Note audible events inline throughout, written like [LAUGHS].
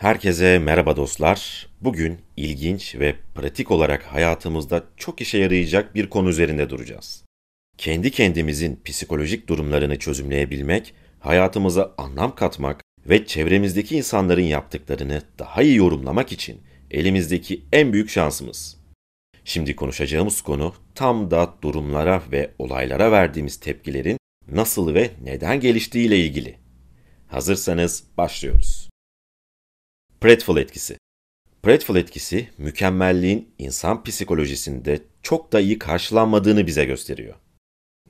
Herkese merhaba dostlar. Bugün ilginç ve pratik olarak hayatımızda çok işe yarayacak bir konu üzerinde duracağız. Kendi kendimizin psikolojik durumlarını çözümleyebilmek, hayatımıza anlam katmak ve çevremizdeki insanların yaptıklarını daha iyi yorumlamak için elimizdeki en büyük şansımız. Şimdi konuşacağımız konu tam da durumlara ve olaylara verdiğimiz tepkilerin nasıl ve neden geliştiği ile ilgili. Hazırsanız başlıyoruz. Pratfall etkisi. Pratfall etkisi, mükemmelliğin insan psikolojisinde çok da iyi karşılanmadığını bize gösteriyor.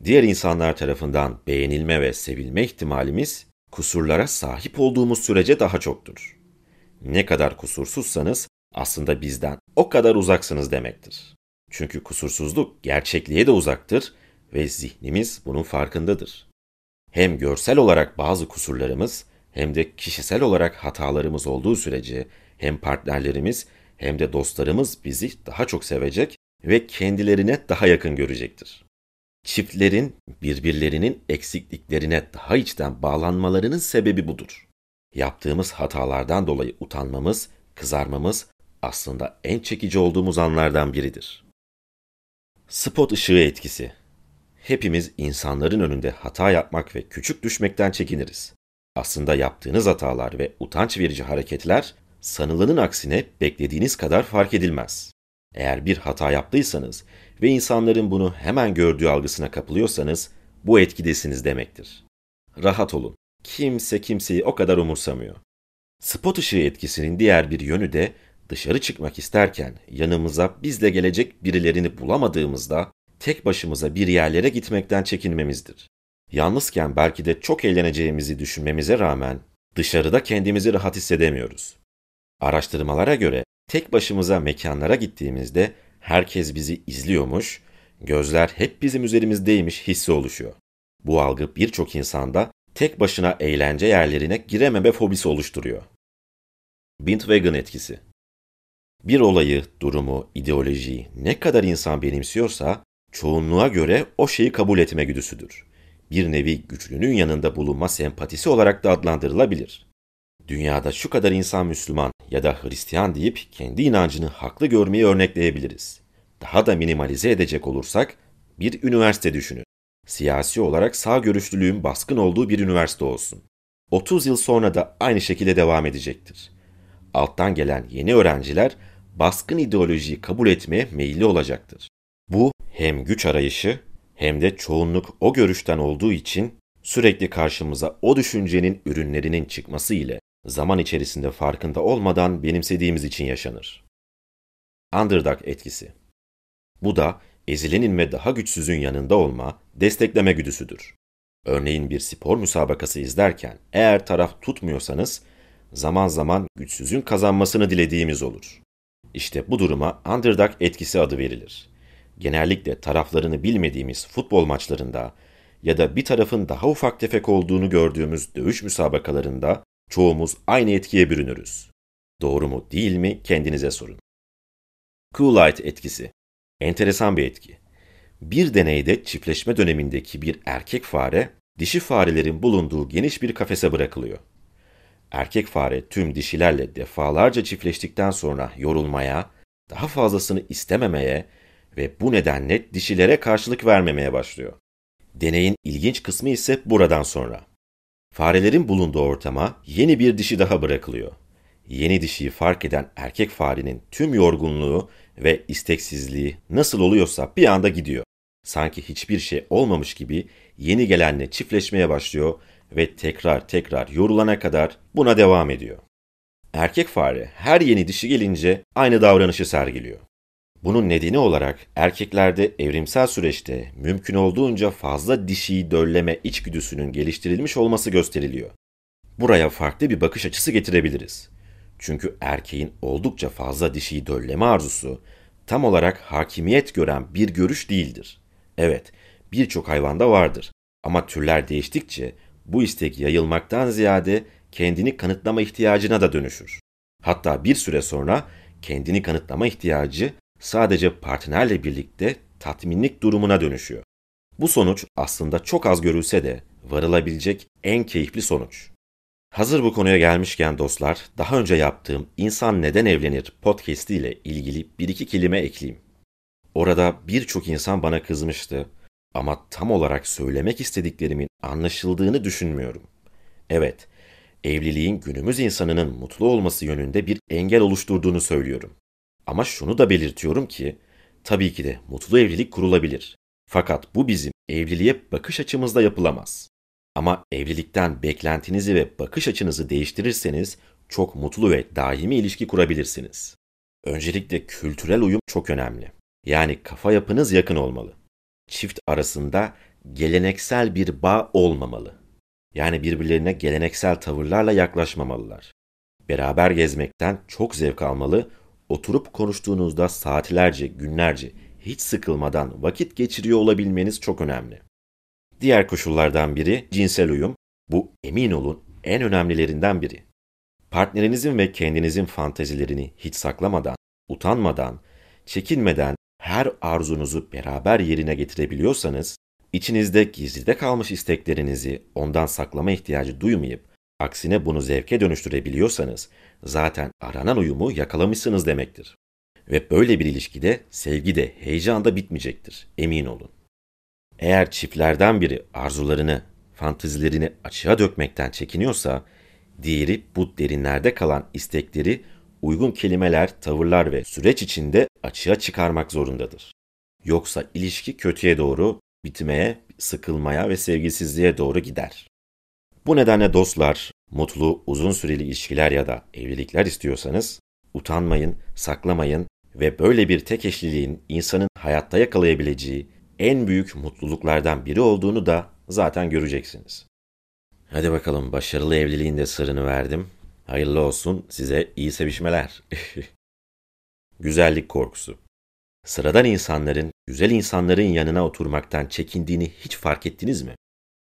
Diğer insanlar tarafından beğenilme ve sevilme ihtimalimiz, kusurlara sahip olduğumuz sürece daha çoktur. Ne kadar kusursuzsanız aslında bizden o kadar uzaksınız demektir. Çünkü kusursuzluk gerçekliğe de uzaktır ve zihnimiz bunun farkındadır. Hem görsel olarak bazı kusurlarımız hem de kişisel olarak hatalarımız olduğu sürece hem partnerlerimiz hem de dostlarımız bizi daha çok sevecek ve kendilerine daha yakın görecektir. Çiftlerin birbirlerinin eksikliklerine daha içten bağlanmalarının sebebi budur. Yaptığımız hatalardan dolayı utanmamız, kızarmamız aslında en çekici olduğumuz anlardan biridir. Spot ışığı etkisi. Hepimiz insanların önünde hata yapmak ve küçük düşmekten çekiniriz. Aslında yaptığınız hatalar ve utanç verici hareketler sanılanın aksine beklediğiniz kadar fark edilmez. Eğer bir hata yaptıysanız ve insanların bunu hemen gördüğü algısına kapılıyorsanız bu etkidesiniz demektir. Rahat olun. Kimse kimseyi o kadar umursamıyor. Spot ışığı etkisinin diğer bir yönü de dışarı çıkmak isterken yanımıza bizle gelecek birilerini bulamadığımızda tek başımıza bir yerlere gitmekten çekinmemizdir. Yalnızken belki de çok eğleneceğimizi düşünmemize rağmen dışarıda kendimizi rahat hissedemiyoruz. Araştırmalara göre tek başımıza mekanlara gittiğimizde herkes bizi izliyormuş, gözler hep bizim üzerimizdeymiş hissi oluşuyor. Bu algı birçok insanda tek başına eğlence yerlerine girememe fobisi oluşturuyor. Bandwagon etkisi Bir olayı, durumu, ideolojiyi ne kadar insan benimsiyorsa çoğunluğa göre o şeyi kabul etme güdüsüdür bir nevi güçlünün yanında bulunma sempatisi olarak da adlandırılabilir. Dünyada şu kadar insan Müslüman ya da Hristiyan deyip kendi inancını haklı görmeyi örnekleyebiliriz. Daha da minimalize edecek olursak bir üniversite düşünün. Siyasi olarak sağ görüşlülüğün baskın olduğu bir üniversite olsun. 30 yıl sonra da aynı şekilde devam edecektir. Alttan gelen yeni öğrenciler baskın ideolojiyi kabul etmeye meyilli olacaktır. Bu hem güç arayışı hem de çoğunluk o görüşten olduğu için sürekli karşımıza o düşüncenin ürünlerinin çıkması ile zaman içerisinde farkında olmadan benimsediğimiz için yaşanır. Underdog etkisi. Bu da ezilenin ve daha güçsüzün yanında olma, destekleme güdüsüdür. Örneğin bir spor müsabakası izlerken eğer taraf tutmuyorsanız zaman zaman güçsüzün kazanmasını dilediğimiz olur. İşte bu duruma underdog etkisi adı verilir genellikle taraflarını bilmediğimiz futbol maçlarında ya da bir tarafın daha ufak tefek olduğunu gördüğümüz dövüş müsabakalarında çoğumuz aynı etkiye bürünürüz. Doğru mu değil mi kendinize sorun. Coolite etkisi. Enteresan bir etki. Bir deneyde çiftleşme dönemindeki bir erkek fare, dişi farelerin bulunduğu geniş bir kafese bırakılıyor. Erkek fare tüm dişilerle defalarca çiftleştikten sonra yorulmaya, daha fazlasını istememeye ve bu nedenle dişilere karşılık vermemeye başlıyor. Deneyin ilginç kısmı ise buradan sonra. Farelerin bulunduğu ortama yeni bir dişi daha bırakılıyor. Yeni dişiyi fark eden erkek farenin tüm yorgunluğu ve isteksizliği nasıl oluyorsa bir anda gidiyor. Sanki hiçbir şey olmamış gibi yeni gelenle çiftleşmeye başlıyor ve tekrar tekrar yorulana kadar buna devam ediyor. Erkek fare her yeni dişi gelince aynı davranışı sergiliyor. Bunun nedeni olarak erkeklerde evrimsel süreçte mümkün olduğunca fazla dişiyi dölleme içgüdüsünün geliştirilmiş olması gösteriliyor. Buraya farklı bir bakış açısı getirebiliriz. Çünkü erkeğin oldukça fazla dişiyi dölleme arzusu tam olarak hakimiyet gören bir görüş değildir. Evet, birçok hayvanda vardır ama türler değiştikçe bu istek yayılmaktan ziyade kendini kanıtlama ihtiyacına da dönüşür. Hatta bir süre sonra kendini kanıtlama ihtiyacı sadece partnerle birlikte tatminlik durumuna dönüşüyor. Bu sonuç aslında çok az görülse de varılabilecek en keyifli sonuç. Hazır bu konuya gelmişken dostlar, daha önce yaptığım İnsan Neden Evlenir podcast ile ilgili bir iki kelime ekleyeyim. Orada birçok insan bana kızmıştı ama tam olarak söylemek istediklerimin anlaşıldığını düşünmüyorum. Evet, evliliğin günümüz insanının mutlu olması yönünde bir engel oluşturduğunu söylüyorum. Ama şunu da belirtiyorum ki, tabii ki de mutlu evlilik kurulabilir. Fakat bu bizim evliliğe bakış açımızda yapılamaz. Ama evlilikten beklentinizi ve bakış açınızı değiştirirseniz çok mutlu ve daimi ilişki kurabilirsiniz. Öncelikle kültürel uyum çok önemli. Yani kafa yapınız yakın olmalı. Çift arasında geleneksel bir bağ olmamalı. Yani birbirlerine geleneksel tavırlarla yaklaşmamalılar. Beraber gezmekten çok zevk almalı, oturup konuştuğunuzda saatlerce, günlerce hiç sıkılmadan vakit geçiriyor olabilmeniz çok önemli. Diğer koşullardan biri cinsel uyum. Bu emin olun en önemlilerinden biri. Partnerinizin ve kendinizin fantezilerini hiç saklamadan, utanmadan, çekinmeden her arzunuzu beraber yerine getirebiliyorsanız, içinizde gizlide kalmış isteklerinizi ondan saklama ihtiyacı duymayıp, aksine bunu zevke dönüştürebiliyorsanız, zaten aranan uyumu yakalamışsınız demektir. Ve böyle bir ilişkide sevgi de heyecan da bitmeyecektir, emin olun. Eğer çiftlerden biri arzularını, fantezilerini açığa dökmekten çekiniyorsa, diğeri bu derinlerde kalan istekleri uygun kelimeler, tavırlar ve süreç içinde açığa çıkarmak zorundadır. Yoksa ilişki kötüye doğru, bitmeye, sıkılmaya ve sevgisizliğe doğru gider. Bu nedenle dostlar, mutlu, uzun süreli ilişkiler ya da evlilikler istiyorsanız, utanmayın, saklamayın ve böyle bir tek eşliliğin insanın hayatta yakalayabileceği en büyük mutluluklardan biri olduğunu da zaten göreceksiniz. Hadi bakalım başarılı evliliğin de sırrını verdim. Hayırlı olsun size iyi sevişmeler. [LAUGHS] Güzellik korkusu. Sıradan insanların güzel insanların yanına oturmaktan çekindiğini hiç fark ettiniz mi?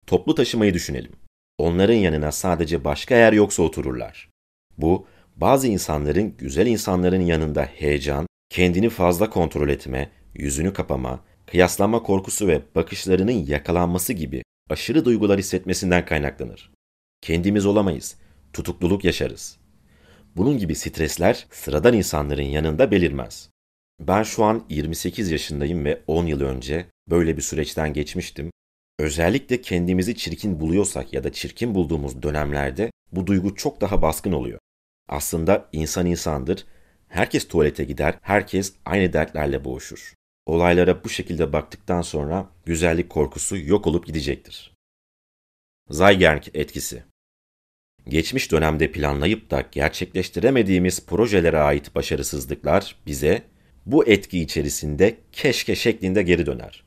Toplu taşımayı düşünelim. Onların yanına sadece başka yer yoksa otururlar. Bu bazı insanların güzel insanların yanında heyecan, kendini fazla kontrol etme, yüzünü kapama, kıyaslanma korkusu ve bakışlarının yakalanması gibi aşırı duygular hissetmesinden kaynaklanır. Kendimiz olamayız, tutukluluk yaşarız. Bunun gibi stresler sıradan insanların yanında belirmez. Ben şu an 28 yaşındayım ve 10 yıl önce böyle bir süreçten geçmiştim. Özellikle kendimizi çirkin buluyorsak ya da çirkin bulduğumuz dönemlerde bu duygu çok daha baskın oluyor. Aslında insan insandır. Herkes tuvalete gider, herkes aynı dertlerle boğuşur. Olaylara bu şekilde baktıktan sonra güzellik korkusu yok olup gidecektir. Zeigarnik etkisi Geçmiş dönemde planlayıp da gerçekleştiremediğimiz projelere ait başarısızlıklar bize bu etki içerisinde keşke şeklinde geri döner.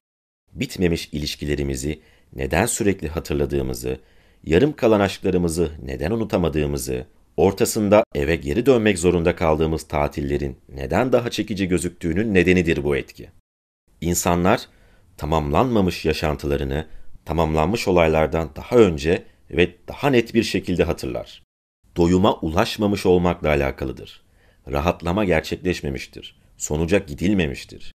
Bitmemiş ilişkilerimizi neden sürekli hatırladığımızı, yarım kalan aşklarımızı neden unutamadığımızı, ortasında eve geri dönmek zorunda kaldığımız tatillerin neden daha çekici gözüktüğünün nedenidir bu etki. İnsanlar tamamlanmamış yaşantılarını tamamlanmış olaylardan daha önce ve daha net bir şekilde hatırlar. Doyuma ulaşmamış olmakla alakalıdır. Rahatlama gerçekleşmemiştir. Sonuca gidilmemiştir.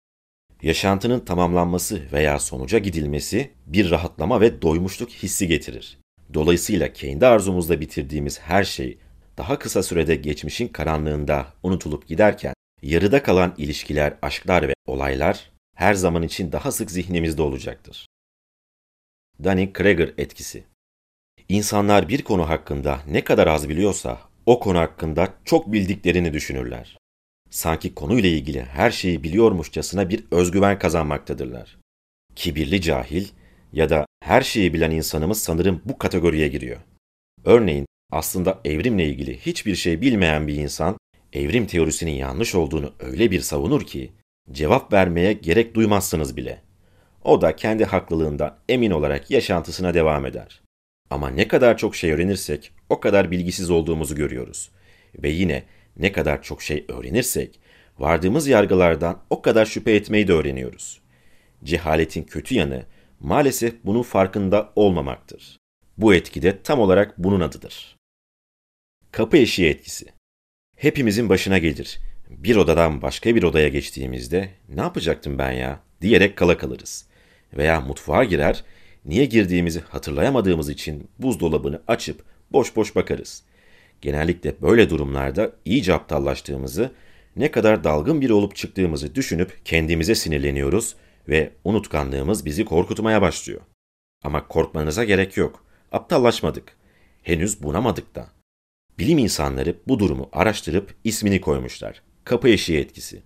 Yaşantının tamamlanması veya sonuca gidilmesi bir rahatlama ve doymuşluk hissi getirir. Dolayısıyla kendi arzumuzda bitirdiğimiz her şey daha kısa sürede geçmişin karanlığında unutulup giderken yarıda kalan ilişkiler, aşklar ve olaylar her zaman için daha sık zihnimizde olacaktır. Dunning-Kruger etkisi İnsanlar bir konu hakkında ne kadar az biliyorsa o konu hakkında çok bildiklerini düşünürler. Sanki konuyla ilgili her şeyi biliyormuşçasına bir özgüven kazanmaktadırlar. Kibirli cahil ya da her şeyi bilen insanımız sanırım bu kategoriye giriyor. Örneğin aslında evrimle ilgili hiçbir şey bilmeyen bir insan evrim teorisinin yanlış olduğunu öyle bir savunur ki cevap vermeye gerek duymazsınız bile. O da kendi haklılığından emin olarak yaşantısına devam eder. Ama ne kadar çok şey öğrenirsek o kadar bilgisiz olduğumuzu görüyoruz. Ve yine ne kadar çok şey öğrenirsek vardığımız yargılardan o kadar şüphe etmeyi de öğreniyoruz. Cehaletin kötü yanı maalesef bunun farkında olmamaktır. Bu etki de tam olarak bunun adıdır. Kapı eşiği etkisi. Hepimizin başına gelir. Bir odadan başka bir odaya geçtiğimizde ne yapacaktım ben ya diyerek kala kalırız. Veya mutfağa girer niye girdiğimizi hatırlayamadığımız için buzdolabını açıp boş boş bakarız. Genellikle böyle durumlarda iyice aptallaştığımızı, ne kadar dalgın biri olup çıktığımızı düşünüp kendimize sinirleniyoruz ve unutkanlığımız bizi korkutmaya başlıyor. Ama korkmanıza gerek yok. Aptallaşmadık. Henüz bunamadık da. Bilim insanları bu durumu araştırıp ismini koymuşlar. Kapı eşiği etkisi.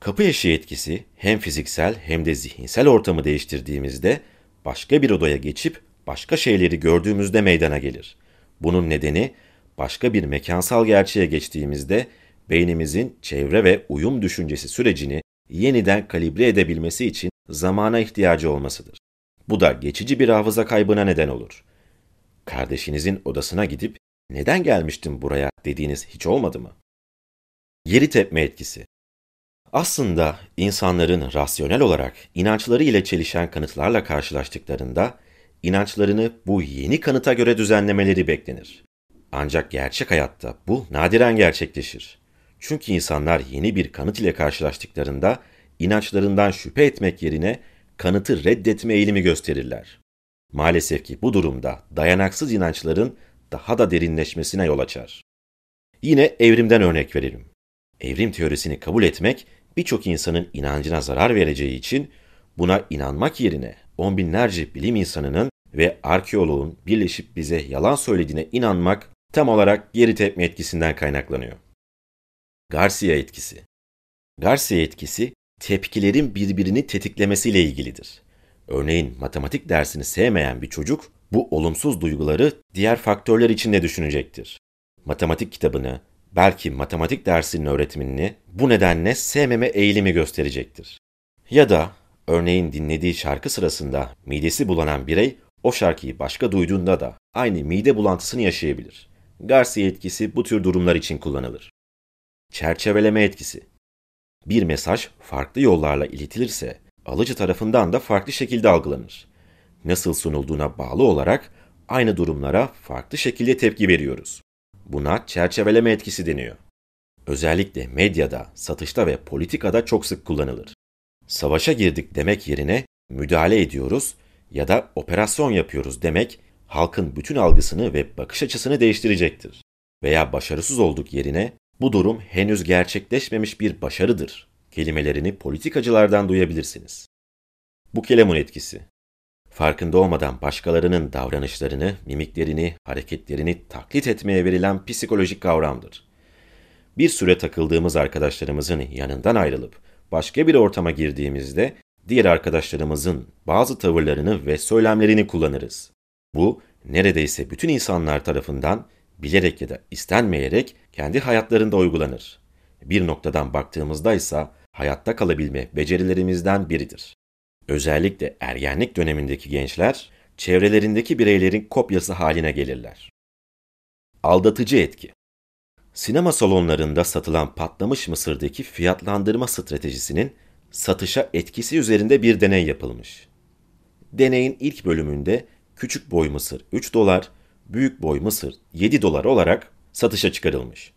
Kapı eşiği etkisi hem fiziksel hem de zihinsel ortamı değiştirdiğimizde başka bir odaya geçip başka şeyleri gördüğümüzde meydana gelir. Bunun nedeni başka bir mekansal gerçeğe geçtiğimizde beynimizin çevre ve uyum düşüncesi sürecini yeniden kalibre edebilmesi için zamana ihtiyacı olmasıdır. Bu da geçici bir hafıza kaybına neden olur. Kardeşinizin odasına gidip neden gelmiştim buraya dediğiniz hiç olmadı mı? Geri tepme etkisi. Aslında insanların rasyonel olarak inançları ile çelişen kanıtlarla karşılaştıklarında inançlarını bu yeni kanıta göre düzenlemeleri beklenir. Ancak gerçek hayatta bu nadiren gerçekleşir. Çünkü insanlar yeni bir kanıt ile karşılaştıklarında inançlarından şüphe etmek yerine kanıtı reddetme eğilimi gösterirler. Maalesef ki bu durumda dayanaksız inançların daha da derinleşmesine yol açar. Yine evrimden örnek verelim. Evrim teorisini kabul etmek birçok insanın inancına zarar vereceği için buna inanmak yerine on binlerce bilim insanının ve arkeoloğun birleşip bize yalan söylediğine inanmak tam olarak geri tepme etkisinden kaynaklanıyor. Garcia etkisi Garcia etkisi tepkilerin birbirini tetiklemesiyle ilgilidir. Örneğin matematik dersini sevmeyen bir çocuk bu olumsuz duyguları diğer faktörler için de düşünecektir. Matematik kitabını, belki matematik dersinin öğretmenini bu nedenle sevmeme eğilimi gösterecektir. Ya da örneğin dinlediği şarkı sırasında midesi bulanan birey o şarkıyı başka duyduğunda da aynı mide bulantısını yaşayabilir. Garcia etkisi bu tür durumlar için kullanılır. Çerçeveleme etkisi Bir mesaj farklı yollarla iletilirse alıcı tarafından da farklı şekilde algılanır. Nasıl sunulduğuna bağlı olarak aynı durumlara farklı şekilde tepki veriyoruz. Buna çerçeveleme etkisi deniyor. Özellikle medyada, satışta ve politikada çok sık kullanılır. Savaşa girdik demek yerine müdahale ediyoruz ya da operasyon yapıyoruz demek halkın bütün algısını ve bakış açısını değiştirecektir. Veya başarısız olduk yerine bu durum henüz gerçekleşmemiş bir başarıdır kelimelerini politikacılardan duyabilirsiniz. Bu kelemun etkisi. Farkında olmadan başkalarının davranışlarını, mimiklerini, hareketlerini taklit etmeye verilen psikolojik kavramdır. Bir süre takıldığımız arkadaşlarımızın yanından ayrılıp başka bir ortama girdiğimizde diğer arkadaşlarımızın bazı tavırlarını ve söylemlerini kullanırız. Bu neredeyse bütün insanlar tarafından bilerek ya da istenmeyerek kendi hayatlarında uygulanır. Bir noktadan baktığımızda ise hayatta kalabilme becerilerimizden biridir. Özellikle ergenlik dönemindeki gençler çevrelerindeki bireylerin kopyası haline gelirler. Aldatıcı etki Sinema salonlarında satılan patlamış mısırdaki fiyatlandırma stratejisinin satışa etkisi üzerinde bir deney yapılmış. Deneyin ilk bölümünde küçük boy mısır 3 dolar, büyük boy mısır 7 dolar olarak satışa çıkarılmış.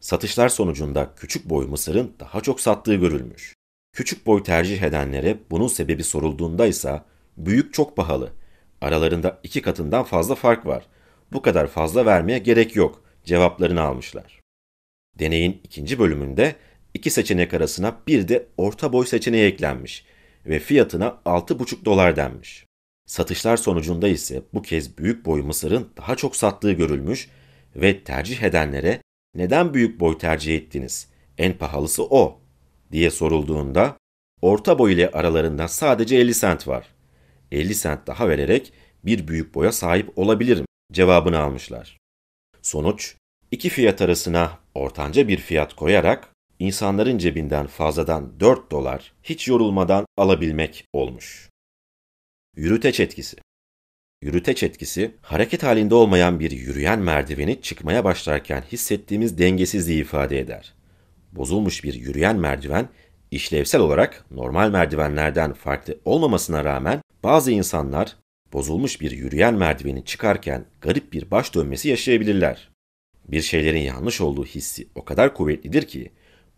Satışlar sonucunda küçük boy mısırın daha çok sattığı görülmüş. Küçük boy tercih edenlere bunun sebebi sorulduğunda ise büyük çok pahalı. Aralarında iki katından fazla fark var. Bu kadar fazla vermeye gerek yok cevaplarını almışlar. Deneyin ikinci bölümünde iki seçenek arasına bir de orta boy seçeneği eklenmiş ve fiyatına 6,5 dolar denmiş. Satışlar sonucunda ise bu kez büyük boy mısırın daha çok sattığı görülmüş ve tercih edenlere neden büyük boy tercih ettiniz? En pahalısı o diye sorulduğunda orta boy ile aralarında sadece 50 sent var. 50 sent daha vererek bir büyük boya sahip olabilirim cevabını almışlar. Sonuç, iki fiyat arasına ortanca bir fiyat koyarak insanların cebinden fazladan 4 dolar hiç yorulmadan alabilmek olmuş. Yürüteç etkisi Yürüteç etkisi, hareket halinde olmayan bir yürüyen merdiveni çıkmaya başlarken hissettiğimiz dengesizliği ifade eder. Bozulmuş bir yürüyen merdiven, işlevsel olarak normal merdivenlerden farklı olmamasına rağmen bazı insanlar bozulmuş bir yürüyen merdiveni çıkarken garip bir baş dönmesi yaşayabilirler. Bir şeylerin yanlış olduğu hissi o kadar kuvvetlidir ki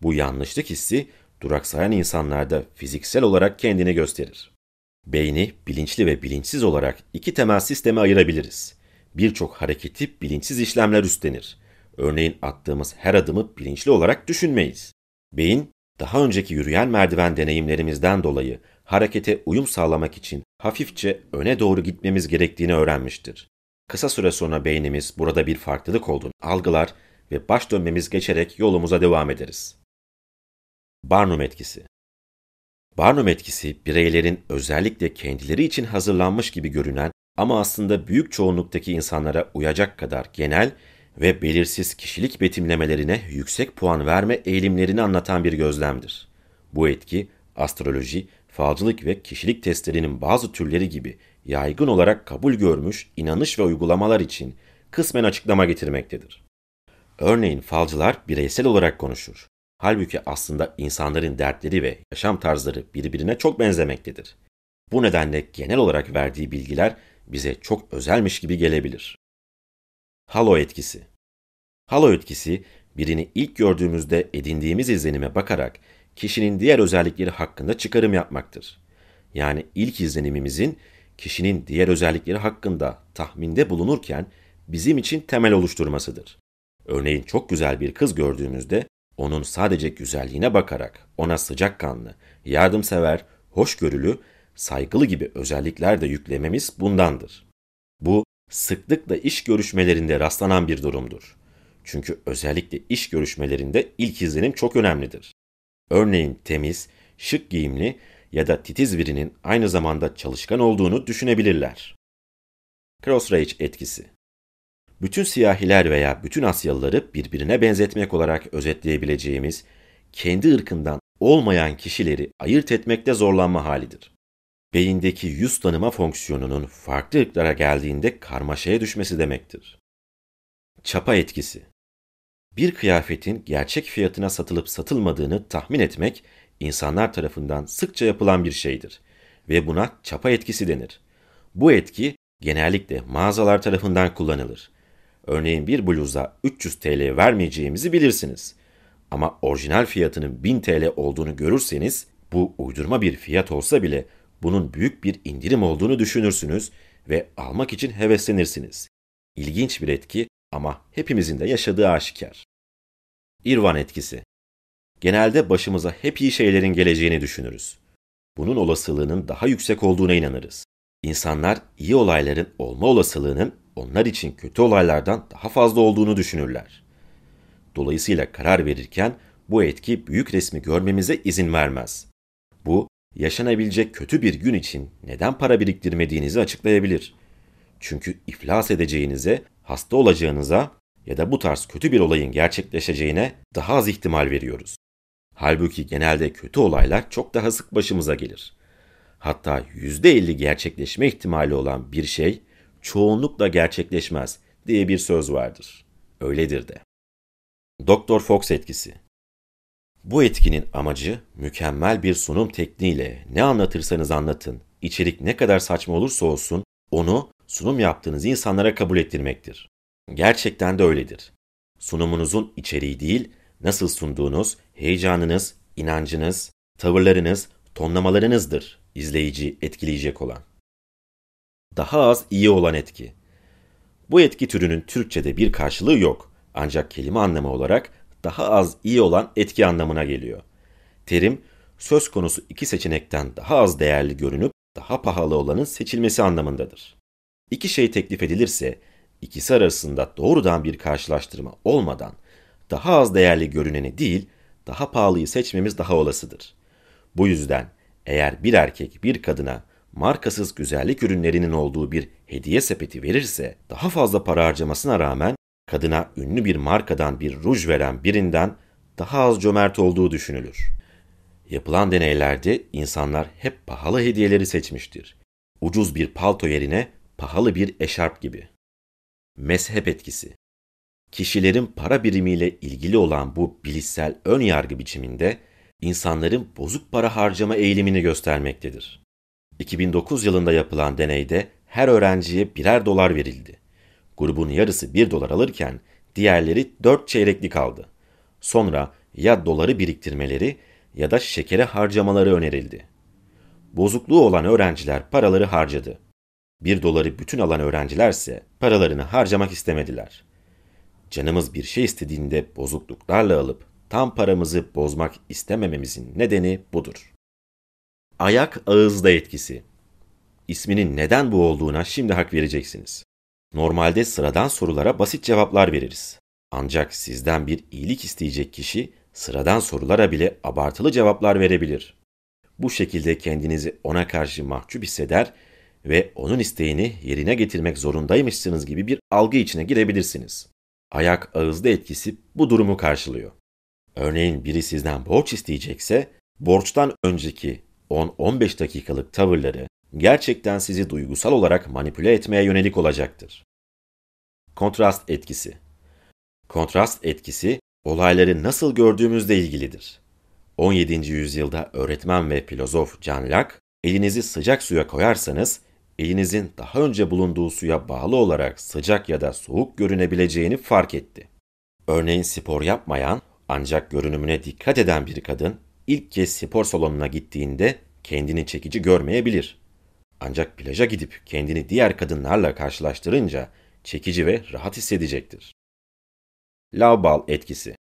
bu yanlışlık hissi duraksayan insanlarda fiziksel olarak kendini gösterir. Beyni bilinçli ve bilinçsiz olarak iki temel sisteme ayırabiliriz. birçok hareketi bilinçsiz işlemler üstlenir. Örneğin attığımız her adımı bilinçli olarak düşünmeyiz. Beyin, daha önceki yürüyen merdiven deneyimlerimizden dolayı harekete uyum sağlamak için hafifçe öne doğru gitmemiz gerektiğini öğrenmiştir. Kısa süre sonra beynimiz burada bir farklılık olduğunu algılar ve baş dönmemiz geçerek yolumuza devam ederiz. Barnum etkisi Barnum etkisi bireylerin özellikle kendileri için hazırlanmış gibi görünen ama aslında büyük çoğunluktaki insanlara uyacak kadar genel ve belirsiz kişilik betimlemelerine yüksek puan verme eğilimlerini anlatan bir gözlemdir. Bu etki astroloji, falcılık ve kişilik testlerinin bazı türleri gibi yaygın olarak kabul görmüş inanış ve uygulamalar için kısmen açıklama getirmektedir. Örneğin falcılar bireysel olarak konuşur. Halbuki aslında insanların dertleri ve yaşam tarzları birbirine çok benzemektedir. Bu nedenle genel olarak verdiği bilgiler bize çok özelmiş gibi gelebilir. Halo etkisi Halo etkisi, birini ilk gördüğümüzde edindiğimiz izlenime bakarak kişinin diğer özellikleri hakkında çıkarım yapmaktır. Yani ilk izlenimimizin kişinin diğer özellikleri hakkında tahminde bulunurken bizim için temel oluşturmasıdır. Örneğin çok güzel bir kız gördüğümüzde onun sadece güzelliğine bakarak ona sıcakkanlı, yardımsever, hoşgörülü, saygılı gibi özellikler de yüklememiz bundandır. Bu sıklıkla iş görüşmelerinde rastlanan bir durumdur. Çünkü özellikle iş görüşmelerinde ilk izlenim çok önemlidir. Örneğin temiz, şık giyimli ya da titiz birinin aynı zamanda çalışkan olduğunu düşünebilirler. Crossrage etkisi bütün siyahiler veya bütün Asyalıları birbirine benzetmek olarak özetleyebileceğimiz kendi ırkından olmayan kişileri ayırt etmekte zorlanma halidir. Beyindeki yüz tanıma fonksiyonunun farklı ırklara geldiğinde karmaşaya düşmesi demektir. Çapa etkisi Bir kıyafetin gerçek fiyatına satılıp satılmadığını tahmin etmek insanlar tarafından sıkça yapılan bir şeydir ve buna çapa etkisi denir. Bu etki genellikle mağazalar tarafından kullanılır Örneğin bir bluza 300 TL vermeyeceğimizi bilirsiniz. Ama orijinal fiyatının 1000 TL olduğunu görürseniz bu uydurma bir fiyat olsa bile bunun büyük bir indirim olduğunu düşünürsünüz ve almak için heveslenirsiniz. İlginç bir etki ama hepimizin de yaşadığı aşikar. İrvan etkisi. Genelde başımıza hep iyi şeylerin geleceğini düşünürüz. Bunun olasılığının daha yüksek olduğuna inanırız. İnsanlar iyi olayların olma olasılığının onlar için kötü olaylardan daha fazla olduğunu düşünürler. Dolayısıyla karar verirken bu etki büyük resmi görmemize izin vermez. Bu, yaşanabilecek kötü bir gün için neden para biriktirmediğinizi açıklayabilir. Çünkü iflas edeceğinize, hasta olacağınıza ya da bu tarz kötü bir olayın gerçekleşeceğine daha az ihtimal veriyoruz. Halbuki genelde kötü olaylar çok daha sık başımıza gelir. Hatta %50 gerçekleşme ihtimali olan bir şey çoğunlukla gerçekleşmez diye bir söz vardır. Öyledir de. Doktor Fox etkisi Bu etkinin amacı mükemmel bir sunum tekniğiyle ne anlatırsanız anlatın, içerik ne kadar saçma olursa olsun onu sunum yaptığınız insanlara kabul ettirmektir. Gerçekten de öyledir. Sunumunuzun içeriği değil, nasıl sunduğunuz, heyecanınız, inancınız, tavırlarınız, tonlamalarınızdır izleyici etkileyecek olan daha az iyi olan etki. Bu etki türünün Türkçe'de bir karşılığı yok ancak kelime anlamı olarak daha az iyi olan etki anlamına geliyor. Terim söz konusu iki seçenekten daha az değerli görünüp daha pahalı olanın seçilmesi anlamındadır. İki şey teklif edilirse ikisi arasında doğrudan bir karşılaştırma olmadan daha az değerli görüneni değil, daha pahalıyı seçmemiz daha olasıdır. Bu yüzden eğer bir erkek bir kadına markasız güzellik ürünlerinin olduğu bir hediye sepeti verirse daha fazla para harcamasına rağmen kadına ünlü bir markadan bir ruj veren birinden daha az cömert olduğu düşünülür. Yapılan deneylerde insanlar hep pahalı hediyeleri seçmiştir. Ucuz bir palto yerine pahalı bir eşarp gibi. Mezhep etkisi Kişilerin para birimiyle ilgili olan bu bilişsel ön yargı biçiminde insanların bozuk para harcama eğilimini göstermektedir. 2009 yılında yapılan deneyde her öğrenciye birer dolar verildi. Grubun yarısı 1 dolar alırken diğerleri 4 çeyreklik aldı. Sonra ya doları biriktirmeleri ya da şekere harcamaları önerildi. Bozukluğu olan öğrenciler paraları harcadı. Bir doları bütün alan öğrencilerse paralarını harcamak istemediler. Canımız bir şey istediğinde bozukluklarla alıp tam paramızı bozmak istemememizin nedeni budur. Ayak ağızda etkisi. İsminin neden bu olduğuna şimdi hak vereceksiniz. Normalde sıradan sorulara basit cevaplar veririz. Ancak sizden bir iyilik isteyecek kişi sıradan sorulara bile abartılı cevaplar verebilir. Bu şekilde kendinizi ona karşı mahcup hisseder ve onun isteğini yerine getirmek zorundaymışsınız gibi bir algı içine girebilirsiniz. Ayak ağızda etkisi bu durumu karşılıyor. Örneğin biri sizden borç isteyecekse, borçtan önceki 10-15 dakikalık tavırları gerçekten sizi duygusal olarak manipüle etmeye yönelik olacaktır. Kontrast etkisi Kontrast etkisi, olayları nasıl gördüğümüzle ilgilidir. 17. yüzyılda öğretmen ve filozof John Locke, elinizi sıcak suya koyarsanız, elinizin daha önce bulunduğu suya bağlı olarak sıcak ya da soğuk görünebileceğini fark etti. Örneğin spor yapmayan ancak görünümüne dikkat eden bir kadın, ilk kez spor salonuna gittiğinde kendini çekici görmeyebilir. Ancak plaja gidip kendini diğer kadınlarla karşılaştırınca çekici ve rahat hissedecektir. Laubal etkisi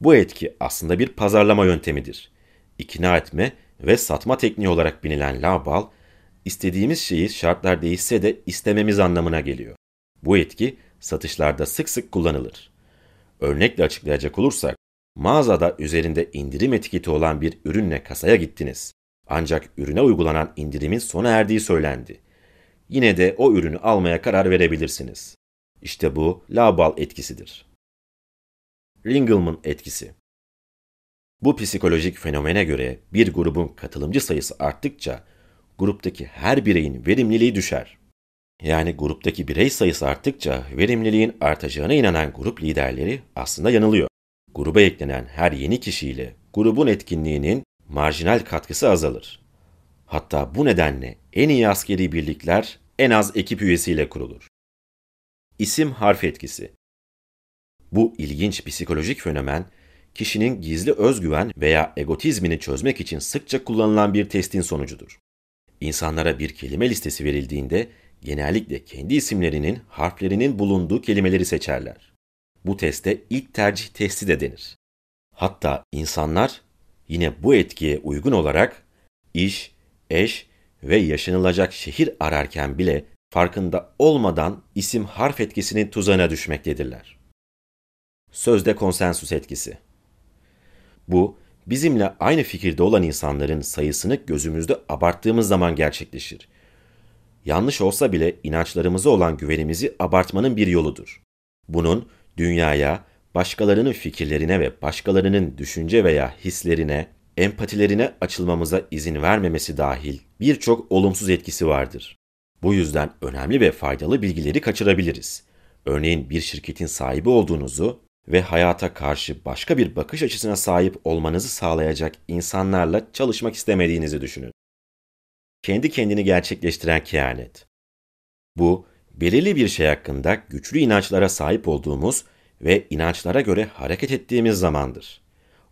Bu etki aslında bir pazarlama yöntemidir. İkna etme ve satma tekniği olarak bilinen Laubal, istediğimiz şeyi şartlar değişse de istememiz anlamına geliyor. Bu etki satışlarda sık sık kullanılır. Örnekle açıklayacak olursak, mağazada üzerinde indirim etiketi olan bir ürünle kasaya gittiniz. Ancak ürüne uygulanan indirimin sona erdiği söylendi. Yine de o ürünü almaya karar verebilirsiniz. İşte bu Laubal etkisidir. Ringelmann etkisi Bu psikolojik fenomene göre bir grubun katılımcı sayısı arttıkça gruptaki her bireyin verimliliği düşer. Yani gruptaki birey sayısı arttıkça verimliliğin artacağına inanan grup liderleri aslında yanılıyor. Gruba eklenen her yeni kişiyle grubun etkinliğinin marjinal katkısı azalır. Hatta bu nedenle en iyi askeri birlikler en az ekip üyesiyle kurulur. İsim harf etkisi Bu ilginç psikolojik fenomen, kişinin gizli özgüven veya egotizmini çözmek için sıkça kullanılan bir testin sonucudur. İnsanlara bir kelime listesi verildiğinde genellikle kendi isimlerinin harflerinin bulunduğu kelimeleri seçerler. Bu teste ilk tercih testi de denir. Hatta insanlar yine bu etkiye uygun olarak iş, eş ve yaşanılacak şehir ararken bile farkında olmadan isim harf etkisinin tuzağına düşmektedirler. Sözde konsensüs etkisi. Bu, bizimle aynı fikirde olan insanların sayısını gözümüzde abarttığımız zaman gerçekleşir. Yanlış olsa bile inançlarımıza olan güvenimizi abartmanın bir yoludur. Bunun dünyaya, başkalarının fikirlerine ve başkalarının düşünce veya hislerine, empatilerine açılmamıza izin vermemesi dahil birçok olumsuz etkisi vardır. Bu yüzden önemli ve faydalı bilgileri kaçırabiliriz. Örneğin bir şirketin sahibi olduğunuzu ve hayata karşı başka bir bakış açısına sahip olmanızı sağlayacak insanlarla çalışmak istemediğinizi düşünün. Kendi kendini gerçekleştiren kehanet. Bu, belirli bir şey hakkında güçlü inançlara sahip olduğumuz ve inançlara göre hareket ettiğimiz zamandır.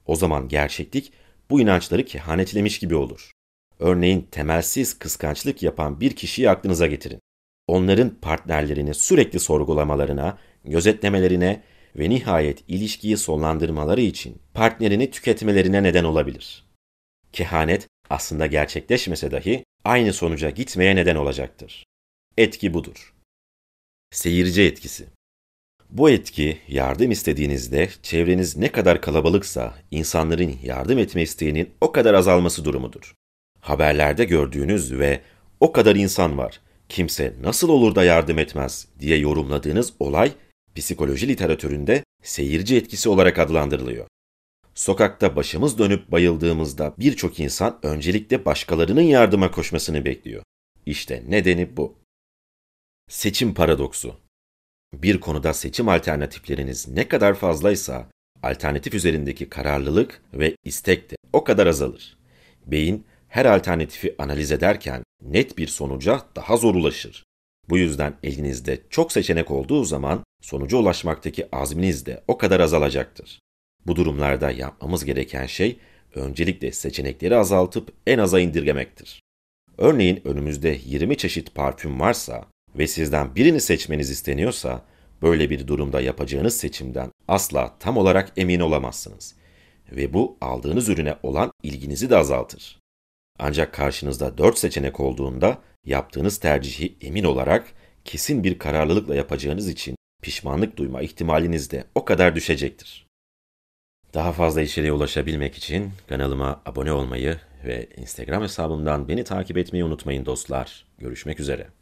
O zaman gerçeklik bu inançları kehanetlemiş gibi olur. Örneğin temelsiz kıskançlık yapan bir kişiyi aklınıza getirin. Onların partnerlerini sürekli sorgulamalarına, gözetlemelerine ve nihayet ilişkiyi sonlandırmaları için partnerini tüketmelerine neden olabilir. Kehanet aslında gerçekleşmese dahi aynı sonuca gitmeye neden olacaktır. Etki budur. Seyirci etkisi bu etki yardım istediğinizde çevreniz ne kadar kalabalıksa insanların yardım etme isteğinin o kadar azalması durumudur. Haberlerde gördüğünüz ve o kadar insan var, kimse nasıl olur da yardım etmez diye yorumladığınız olay psikoloji literatüründe seyirci etkisi olarak adlandırılıyor. Sokakta başımız dönüp bayıldığımızda birçok insan öncelikle başkalarının yardıma koşmasını bekliyor. İşte nedeni bu. Seçim paradoksu bir konuda seçim alternatifleriniz ne kadar fazlaysa, alternatif üzerindeki kararlılık ve istek de o kadar azalır. Beyin her alternatifi analiz ederken net bir sonuca daha zor ulaşır. Bu yüzden elinizde çok seçenek olduğu zaman sonuca ulaşmaktaki azminiz de o kadar azalacaktır. Bu durumlarda yapmamız gereken şey öncelikle seçenekleri azaltıp en aza indirgemektir. Örneğin önümüzde 20 çeşit parfüm varsa ve sizden birini seçmeniz isteniyorsa, böyle bir durumda yapacağınız seçimden asla tam olarak emin olamazsınız. Ve bu aldığınız ürüne olan ilginizi de azaltır. Ancak karşınızda 4 seçenek olduğunda yaptığınız tercihi emin olarak kesin bir kararlılıkla yapacağınız için pişmanlık duyma ihtimaliniz de o kadar düşecektir. Daha fazla içeriğe ulaşabilmek için kanalıma abone olmayı ve Instagram hesabımdan beni takip etmeyi unutmayın dostlar. Görüşmek üzere.